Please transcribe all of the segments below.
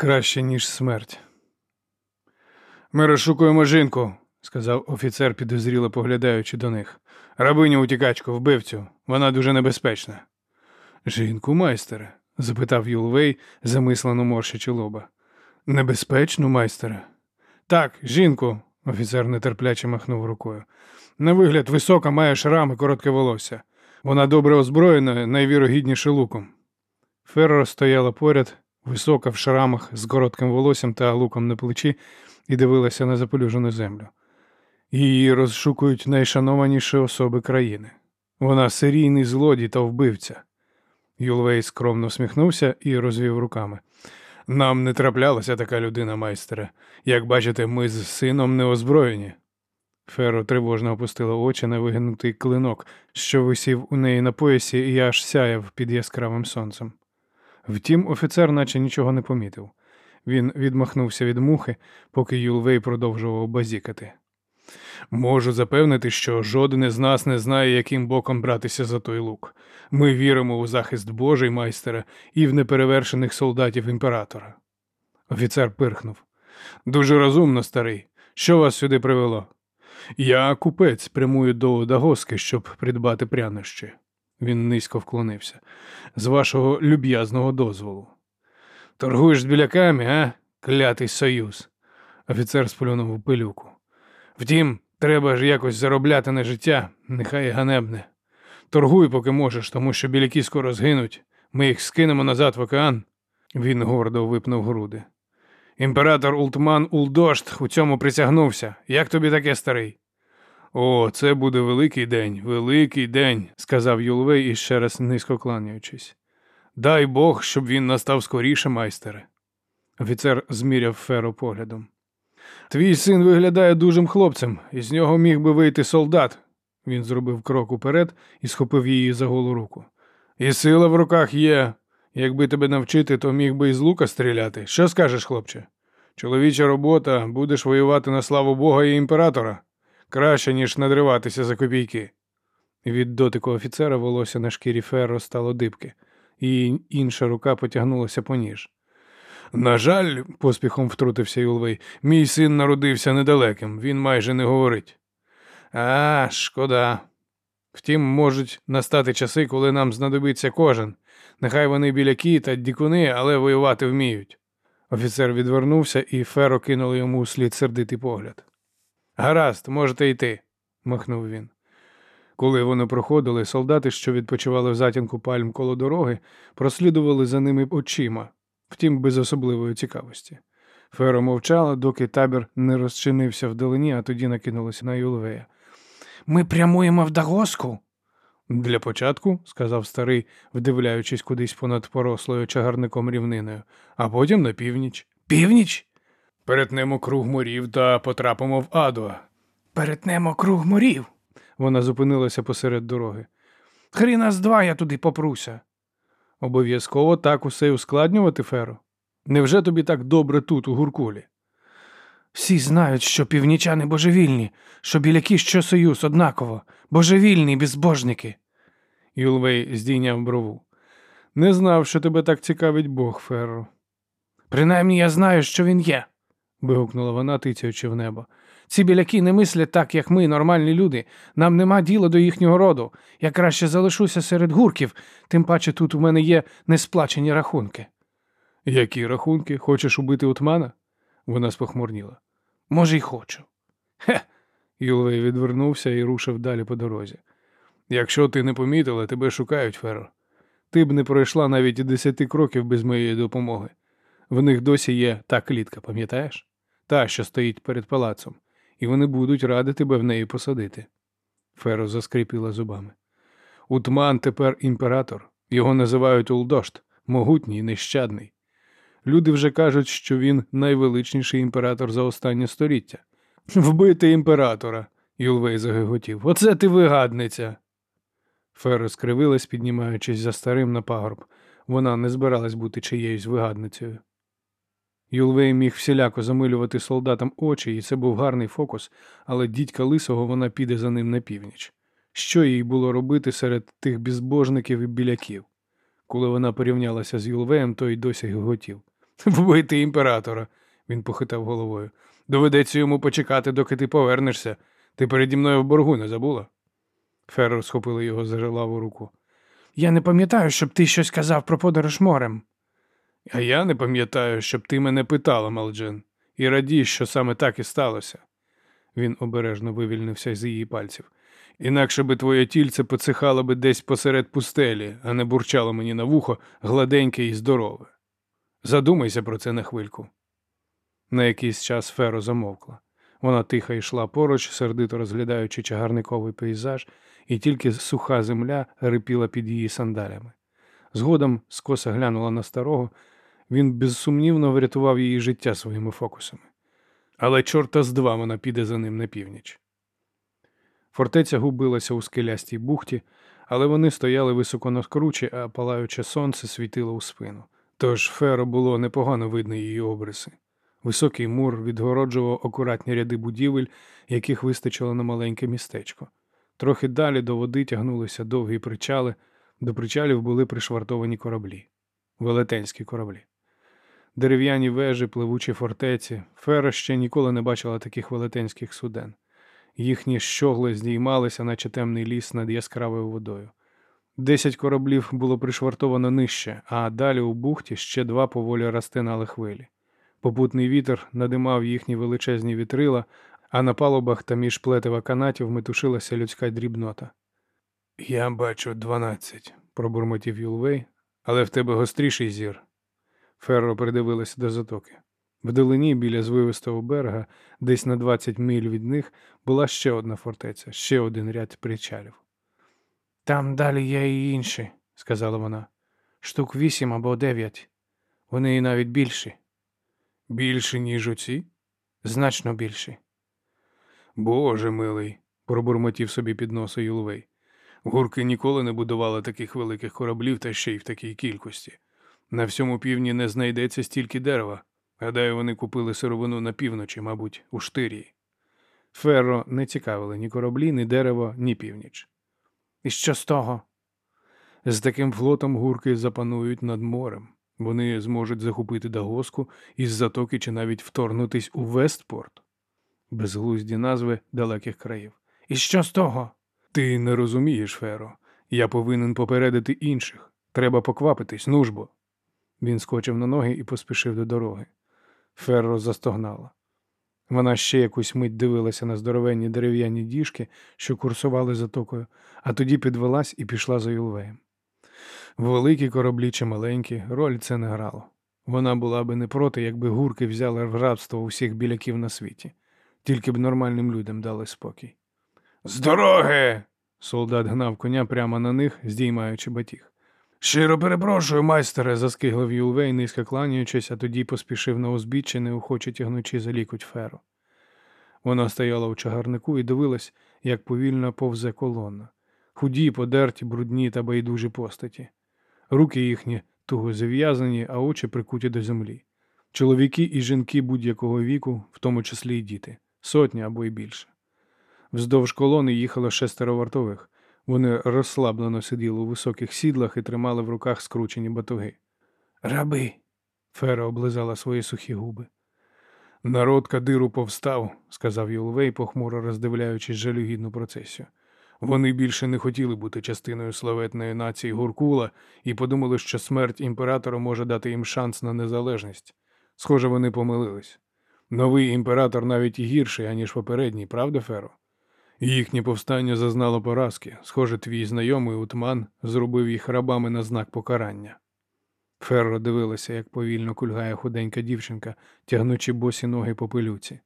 Краще, ніж смерть. Ми розшукуємо жінку, сказав офіцер, підозріло поглядаючи до них. Рабиню утікачку, вбивцю. Вона дуже небезпечна. Жінку, майстере? запитав Юлвей, замислено морщачи лоба. Небезпечну, майстере? Так, жінку, офіцер нетерпляче махнув рукою. На вигляд висока, має шрам і коротке волосся. Вона добре озброєна, найвірогідніше луком. Ферро стояла поряд, висока в шрамах з коротким волоссям та луком на плечі, і дивилася на запелюжену землю. Її розшукують найшанованіші особи країни. Вона серійний злодій та вбивця. Юлвей скромно всміхнувся і розвів руками. Нам не траплялася така людина, майстере. Як бачите, ми з сином не озброєні. Феро тривожно опустила очі на вигнутий клинок, що висів у неї на поясі і аж сяяв під яскравим сонцем. Втім, офіцер наче нічого не помітив. Він відмахнувся від мухи, поки Юлвей продовжував базікати. Можу запевнити, що жоден із нас не знає, яким боком братися за той лук. Ми віримо у захист Божий майстера і в неперевершених солдатів імператора. Офіцер пирхнув. Дуже розумно, старий. Що вас сюди привело? Я купець прямую до Дагоски, щоб придбати прянощі. Він низько вклонився. З вашого люб'язного дозволу. Торгуєш з біляками, а? Клятий союз. Офіцер сплюнув у пилюку. Втім, треба ж якось заробляти на життя, нехай ганебне. Торгуй, поки можеш, тому що біляки скоро згинуть. Ми їх скинемо назад в океан. Він гордо випнув груди. Імператор Ултман Улдошт у цьому присягнувся. Як тобі таке старий? О, це буде великий день, великий день, сказав Юлвей іще раз низько кланяючись. Дай Бог, щоб він настав скоріше, майстере. Офіцер зміряв феру поглядом. Твій син виглядає дужим хлопцем, і з нього міг би вийти солдат. Він зробив крок уперед і схопив її за голу руку. І сила в руках є. Якби тебе навчити, то міг би із лука стріляти. Що скажеш, хлопче? Чоловіча робота, будеш воювати на славу Бога і імператора. Краще, ніж надриватися за копійки. Від дотику офіцера волосся на шкірі Ферро стало дибки, і інша рука потягнулася по ніж. На жаль, поспіхом втрутився Юлвей, мій син народився недалеким, він майже не говорить. А, шкода. Втім, можуть настати часи, коли нам знадобиться кожен. Нехай вони біляки та дікуни, але воювати вміють. Офіцер відвернувся, і Феро кинули йому слід сердитий погляд. Гаразд, можете йти, махнув він. Коли вони проходили, солдати, що відпочивали в затінку пальм коло дороги, прослідували за ними очима, втім, без особливої цікавості. Феро мовчала, доки табір не розчинився вдалині, а тоді накинулася на Юлвея. Ми прямуємо в Дагоску. Для початку, сказав старий, вдивляючись кудись понад порослою чагарником рівниною, а потім на північ. Північ? Перетнемо круг морів та потрапимо в Адуа. Перетнемо круг морів. Вона зупинилася посеред дороги. Хріна з два я туди попруся. Обов'язково так усе й ускладнювати, Феро? Невже тобі так добре тут, у гуркулі? Всі знають, що північани божевільні, що біляки що союз однаково, божевільні безбожники. Юлвей здійняв брову. Не знав, що тебе так цікавить Бог, Ферро. Принаймні я знаю, що він є, вигукнула вона, тицяючи в небо. Ці біляки не мислять так, як ми, нормальні люди. Нам нема діла до їхнього роду. Я краще залишуся серед гурків, тим паче тут у мене є несплачені рахунки. Які рахунки? Хочеш убити Утмана? Вона спохмурніла. Може, й хочу. Хе. Юлвей відвернувся і рушив далі по дорозі. Якщо ти не помітила, тебе шукають, Феро. Ти б не пройшла навіть десяти кроків без моєї допомоги. В них досі є та клітка, пам'ятаєш? Та, що стоїть перед палацом, і вони будуть ради тебе в неї посадити. Феро заскріпіла зубами. Утман тепер імператор. Його називають Улдошт, могутній, нещадний. Люди вже кажуть, що він найвеличніший імператор за останнє століття. Вбити імператора, Юлвей загиготів. Оце ти вигадниця. Фера скривилась, піднімаючись за старим на пагорб. Вона не збиралась бути чиєюсь вигадницею. Юлвей міг всіляко замилювати солдатам очі, і це був гарний фокус, але дідька лисого вона піде за ним на північ. Що їй було робити серед тих безбожників і біляків? Коли вона порівнялася з Юлвеєм, той досі гиготів. Вбити імператора, він похитав головою. Доведеться йому почекати, доки ти повернешся. Ти переді мною в боргу не забула? Ферро схопила його за жилаву руку. Я не пам'ятаю, щоб ти щось казав про подорож морем. А я не пам'ятаю, щоб ти мене питала, Малджин, і радій, що саме так і сталося. Він обережно вивільнився з її пальців. Інакше би твоє тільце поцихало би десь посеред пустелі, а не бурчало мені на вухо гладеньке і здорове. Задумайся про це на хвильку. На якийсь час Феро замовкла. Вона тихо йшла поруч, сердито розглядаючи чагарниковий пейзаж, і тільки суха земля рипіла під її сандалями. Згодом скоса глянула на старого, він безсумнівно врятував її життя своїми фокусами. Але чорта з два вона піде за ним на північ. Фортеця губилася у скелястій бухті, але вони стояли високо на скручі, а палаюче сонце світило у спину. Тож феро було непогано видно її обриси. Високий мур відгороджував акуратні ряди будівель, яких вистачило на маленьке містечко. Трохи далі до води тягнулися довгі причали, до причалів були пришвартовані кораблі, велетенські кораблі. Дерев'яні вежі, пливучі фортеці, фера ще ніколи не бачила таких велетенських суден. Їхні щогли здіймалися, наче темний ліс над яскравою водою. Десять кораблів було пришвартовано нижче, а далі у бухті ще два поволі розтинали хвилі. Попутний вітер надимав їхні величезні вітрила, а на палубах та між плетива канатів метушилася людська дрібнота. Я бачу дванадцять, пробурмотів Юлвей, але в тебе гостріший зір. Ферро придивилася до затоки. Вдалині, біля звивистого берега, десь на 20 миль від них, була ще одна фортеця, ще один ряд причалів. Там далі є і інші, сказала вона. Штук вісім або дев'ять. Вони і навіть більші. Більші, ніж оці? Значно більші. Боже милий, пробурмотів собі під носа Юлвей. Гурки ніколи не будували таких великих кораблів та ще й в такій кількості. На всьому півдні не знайдеться стільки дерева. Гадаю, вони купили сировину на півночі, мабуть, у штирії. Ферро не цікавили ні кораблі, ні дерево, ні північ. І що з того? З таким флотом гурки запанують над морем. Вони зможуть захопити Дагоску із затоки чи навіть вторгнутись у Вестпорт, безглузді назви далеких країв. І що з того? Ти не розумієш, Феро. Я повинен попередити інших. Треба поквапитись, нужбо. Він скочив на ноги і поспішив до дороги. Ферро застогнала. Вона ще якусь мить дивилася на здоровенні дерев'яні діжки, що курсували затокою, а тоді підвелась і пішла за Юлвеєм. Великі кораблі чи маленькі, роль це не грало. Вона була би не проти, якби гурки взяли в рабство усіх біляків на світі, тільки б нормальним людям дали спокій. З дороги. Солдат гнав коня прямо на них, здіймаючи батіг. Щиро перепрошую, майстере, заскиглив Юлвей, низько кланяючись, а тоді поспішив на узбіччя, неохоче тягнучи за лікуть феру. Вона стояла у чагарнику і дивилась, як повільно повзе колона. Худі, подерті, брудні та байдужі постаті. Руки їхні туго зав'язані, а очі прикуті до землі. Чоловіки і жінки будь-якого віку, в тому числі й діти, сотні або й більше. Вздовж колони їхало шестеро вартових. Вони розслаблено сиділи у високих сідлах і тримали в руках скручені батуги. Раби. Фера облизала свої сухі губи. Народ кадиру повстав, сказав Юлвей, похмуро роздивляючись жалюгідну процесію. Вони більше не хотіли бути частиною славетної нації Гуркула і подумали, що смерть імператора може дати їм шанс на незалежність. Схоже, вони помилились. Новий імператор навіть гірший, аніж попередній, правда, Феро? Їхнє повстання зазнало поразки. Схоже, твій знайомий Утман зробив їх рабами на знак покарання. Ферро дивилася, як повільно кульгає худенька дівчинка, тягнучи босі ноги по пилюці.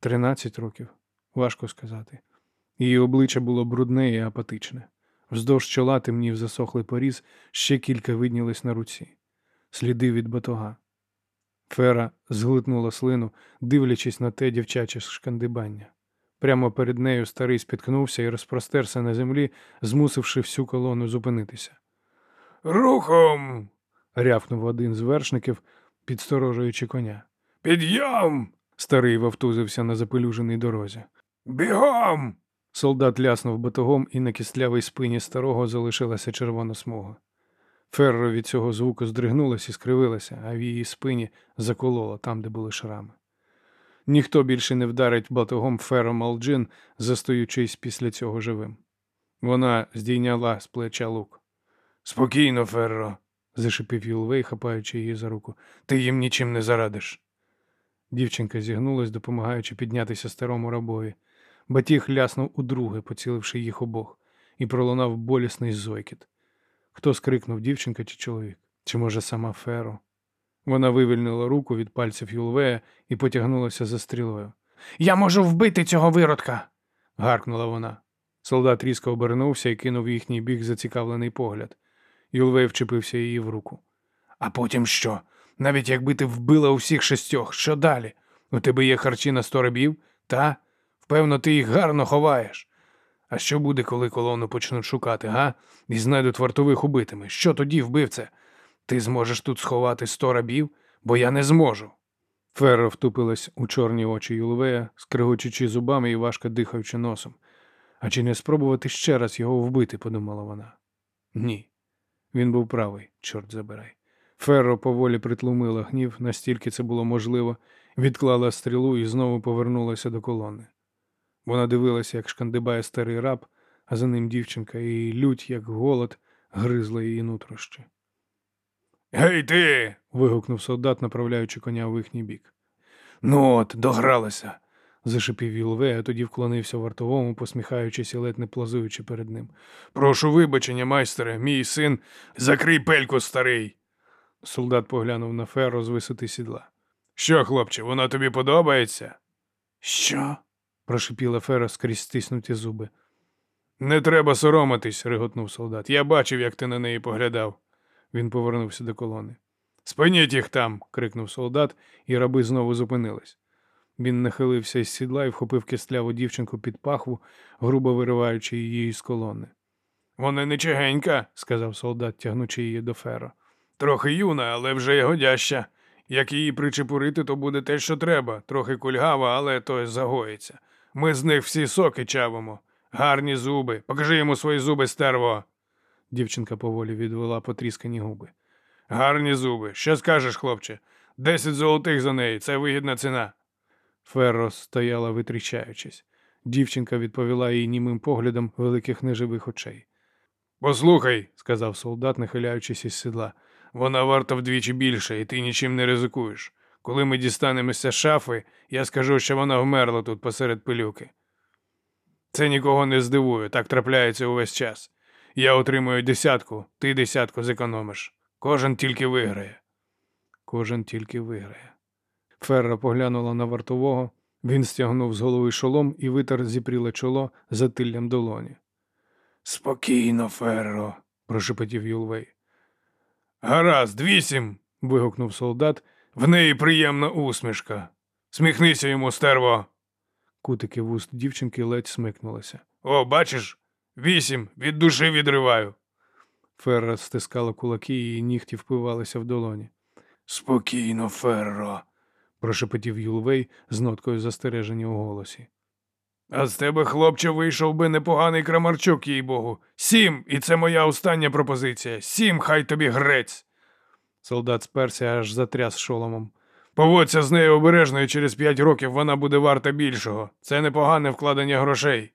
Тринадцять років, важко сказати. Її обличчя було брудне і апатичне. Вздовж чола темнів засохлий поріз, ще кілька виднілись на руці, сліди від батога. Фера зглитнула слину, дивлячись на те дівчаче шкандибання. Прямо перед нею старий спіткнувся і розпростерся на землі, змусивши всю колону зупинитися. Рухом. рявкнув один з вершників, підсторожуючи коня. Підйом. Старий вовтузився на запелюженій дорозі. Бігом. Солдат ляснув батогом, і на кістлявій спині старого залишилася червона смуга. Ферро від цього звуку здригнулася і скривилася, а в її спині закололо там, де були шрами. Ніхто більше не вдарить батогом Ферро Малджин, застаючись після цього живим. Вона здійняла з плеча лук. Спокійно, Ферро, зашипів Юлвей, хапаючи її за руку. Ти їм нічим не зарадиш. Дівчинка зігнулась, допомагаючи піднятися старому рабові. Батіг ляснув удруге, поціливши їх обох, і пролунав болісний зойкіт. Хто скрикнув дівчинка чи чоловік? Чи, може, сама Феро? Вона вивільнила руку від пальців Юлвея і потягнулася за стрілою. Я можу вбити цього виродка. гаркнула вона. Солдат різко обернувся і кинув їхній бік зацікавлений погляд. Юлвей вчепився її в руку. А потім що? Навіть якби ти вбила усіх шістьох, що далі? У тебе є харчі на сто рабів? Та? Впевно, ти їх гарно ховаєш. А що буде, коли колону почнуть шукати, га? І знайдуть вартових убитими. Що тоді, вбивце? Ти зможеш тут сховати сто рабів, бо я не зможу. Ферро втупилась у чорні очі Юлвея, скригочучи зубами і важко дихаючи носом. А чи не спробувати ще раз його вбити, подумала вона. Ні. Він був правий, чорт забирай. Ферро поволі притлумила гнів, настільки це було можливо, відклала стрілу і знову повернулася до колони. Вона дивилася, як шкандибає старий раб, а за ним дівчинка, і лють, як голод, гризла її нутрощі. Гей, ти. вигукнув солдат, направляючи коня в їхній бік. Ну от, догралася, зашипів Юлвей, а тоді вклонився вартовому, посміхаючись і ледь не плазуючи перед ним. Прошу вибачення, майстере, мій син, закрий пельку, старий. Солдат поглянув на ферро з висоти сідла. Що, хлопче, вона тобі подобається? Що? прошипіла Фера скрізь стиснуті зуби. Не треба соромитись, реготнув солдат. Я бачив, як ти на неї поглядав. Він повернувся до колони. Спиніть їх там. крикнув солдат, і раби знову зупинились. Він нахилився із сідла і вхопив кисляву дівчинку під пахву, грубо вириваючи її з колони. Вона не чигенька, сказав солдат, тягнучи її до феро. Трохи юна, але вже й годяща. Як її причепурити, то буде те, що треба. Трохи кульгава, але то загоїться. Ми з них всі соки чавимо. Гарні зуби. Покажи йому свої зуби, стерво. Дівчинка поволі відвела потріскані губи. Гарні зуби. Що скажеш, хлопче? Десять золотих за неї, це вигідна ціна. Ферро стояла, витріщаючись. Дівчинка відповіла їй німим поглядом великих неживих очей. Послухай, сказав солдат, нахиляючись із седла, вона варта вдвічі більше, і ти нічим не ризикуєш. Коли ми дістанемося шафи, я скажу, що вона вмерла тут посеред пилюки. Це нікого не здивує, так трапляється увесь час. Я отримую десятку, ти десятку зекономиш. Кожен тільки виграє. Кожен тільки виграє. Ферра поглянула на вартового, він стягнув з голови шолом і витер зіпріле чоло затиллям долоні. Спокійно, Ферро, прошепотів Юлвей. Гаразд, вісім. вигукнув солдат. В неї приємна усмішка. Сміхнися йому, стерво. Кутики вуст дівчинки ледь смикнулися. О, бачиш? Вісім. Від душі відриваю. Ферра стискала кулаки, і її нігті впивалися в долоні. Спокійно, Ферро, прошепотів Юлвей з ноткою застереження у голосі. А з тебе, хлопче, вийшов би непоганий крамарчук, їй богу. Сім, і це моя остання пропозиція. Сім, хай тобі грець. Солдат сперся аж затряс шоломом. Поводься з нею обережно, і через п'ять років вона буде варта більшого. Це непогане вкладення грошей.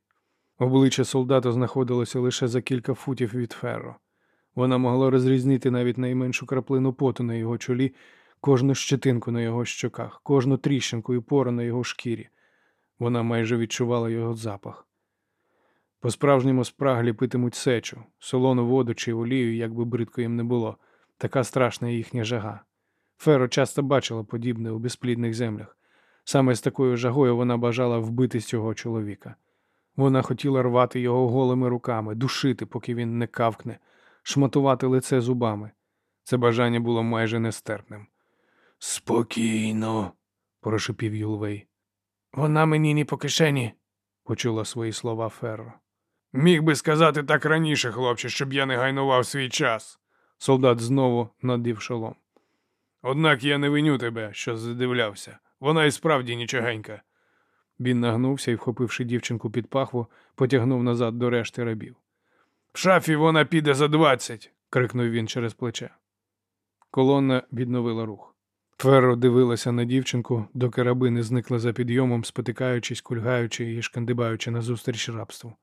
Обличчя солдата знаходилося лише за кілька футів від ферро. Вона могла розрізнити навіть найменшу краплину поту на його чолі, кожну щетинку на його щоках, кожну тріщинку і пору на його шкірі. Вона майже відчувала його запах. По справжньому спраглі питимуть сечу, солону воду чи олію, як би бридко їм не було, така страшна їхня жага. Феро часто бачила подібне у безплідних землях. Саме з такою жагою вона бажала вбити цього чоловіка. Вона хотіла рвати його голими руками, душити, поки він не кавкне, шматувати лице зубами. Це бажання було майже нестерпним. Спокійно, прошепів Юлвей. Вона мені не по кишені, почула свої слова Ферро. Міг би сказати так раніше, хлопче, щоб я не гайнував свій час. Солдат знову надів шолом. Однак я не виню тебе, що задивлявся. Вона і справді нічогенька. Він нагнувся і, вхопивши дівчинку під пахву, потягнув назад до решти рабів. В шафі вона піде за двадцять, крикнув він через плече. Колона відновила рух. Ферро дивилася на дівчинку, доки раби не зникли за підйомом, спотикаючись, кульгаючи і шкандибаючи назустріч рабству.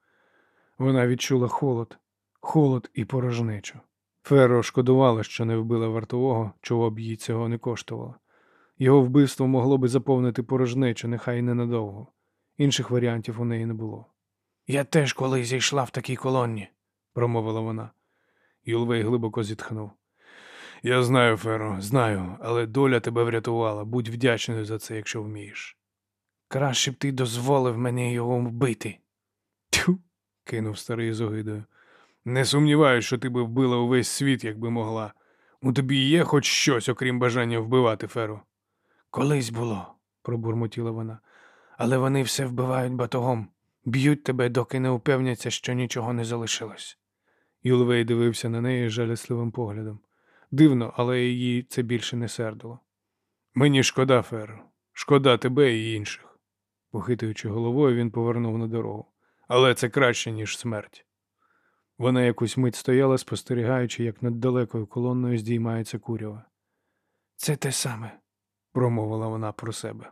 Вона відчула холод, холод і порожнечу. Ферро шкодувала, що не вбила вартового, чого б їй цього не коштувало. Його вбивство могло би заповнити порожнечу, нехай і ненадовго. Інших варіантів у неї не було. Я теж колись зійшла в такій колонні, промовила вона. Юлвей глибоко зітхнув. Я знаю, Феро, знаю, але доля тебе врятувала. Будь вдячною за це, якщо вмієш. Краще б ти дозволив мені його вбити. Тю. кинув старий з огидою. Не сумніваюсь, що ти би вбила увесь світ, якби могла. У тобі є хоч щось, окрім бажання вбивати, Феро? Колись було, пробурмотіла вона. Але вони все вбивають батогом, б'ють тебе, доки не упевняться, що нічого не залишилось. Юлвей дивився на неї жалісливим поглядом. Дивно, але її це більше не сердило. Мені шкода, Феро, шкода тебе і інших. Похитуючи головою, він повернув на дорогу. Але це краще, ніж смерть. Вона якусь мить стояла, спостерігаючи, як над далекою колонною здіймається курява. Це те саме, промовила вона про себе.